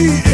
Yeah.